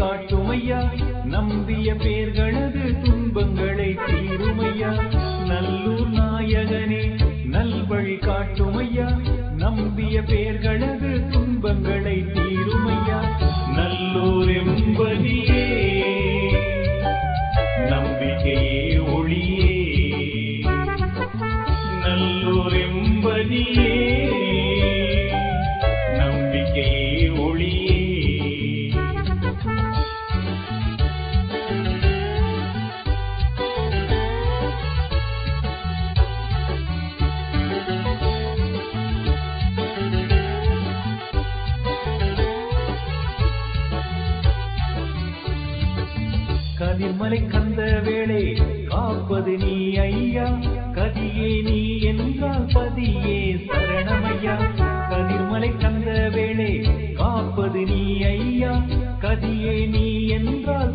காட்டுமையா? நம்பிய பேர்களது துன்பங்களை தீருமையா? நல்லூர் நாயகனே நல்வழி காட்டுமையா? நம்பிய பேர்களது துன்பங்களை கதிர்மலை கந்த வேளை காப்பது நீ ஐயா. கதியே நீ என்றால் பதியே சரணமையா. கதிர்மலை கந்த வேளை காப்பது நீ ஐயா. கதியே நீ என்றால்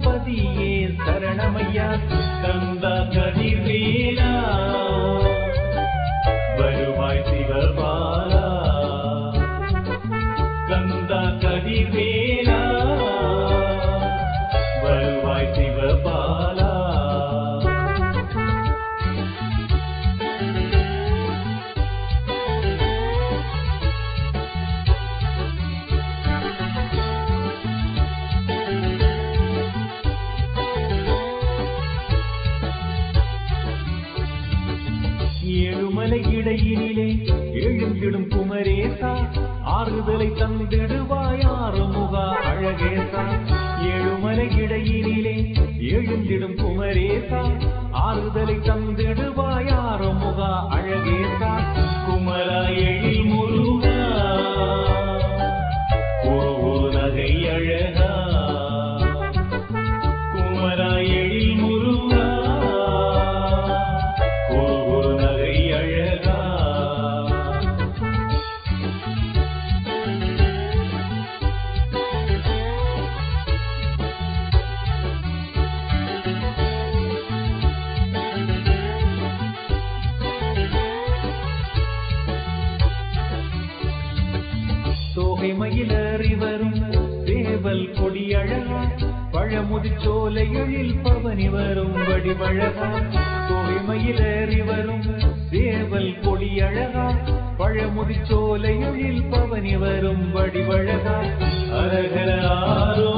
ஆறுதலை தந்திடுவாய் ஆறுமுகா அழகேசா ஏழுமலை இடையினிலே எழுந்திடும் குமரேசா ஆறுதலை தந்திடுவாய் பழமுதி பவனி வரும் வடிவழகா தோகை ஏறி வரும் சேவல் கொடி அழகா பழமுதி பவனி வரும் வடிவழகா. அரகர ஆறுமுகா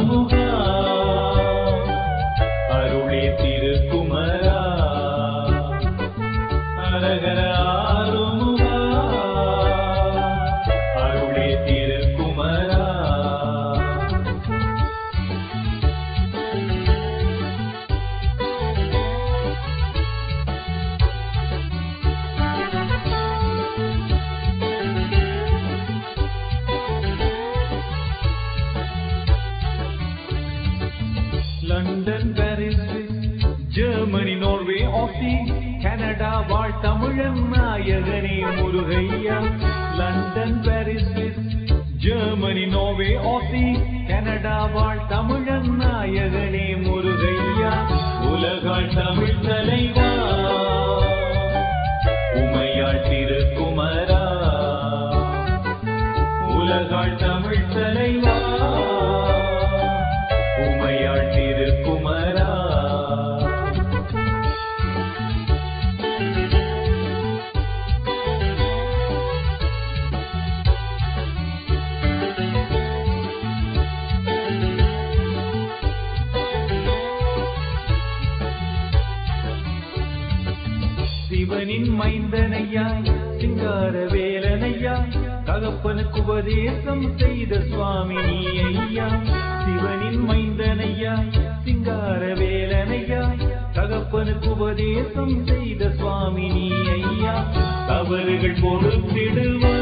London Paris Germany Norway Aussie Canada வாழ் தமிழன் நாயகனே முருகையா. London Paris Germany Norway Aussie Canada வாழ் தமிழன் நாயகனே முருகையா. உலகாள் தமிழ் தலைவா. உமையாள் திருக்குமரா சிவனின் மைந்தனையா சிங்கார வேலனையா தகப்பனுக்கு உபதேசம் செய்த சுவாமி ஐயா சிவனின் மைந்தனையா சிங்கார வேலனையா தகப்பனுக்கு உபதேசம் செய்த சுவாமி ஐயா தவறுகள் பொறுத்திடுவார்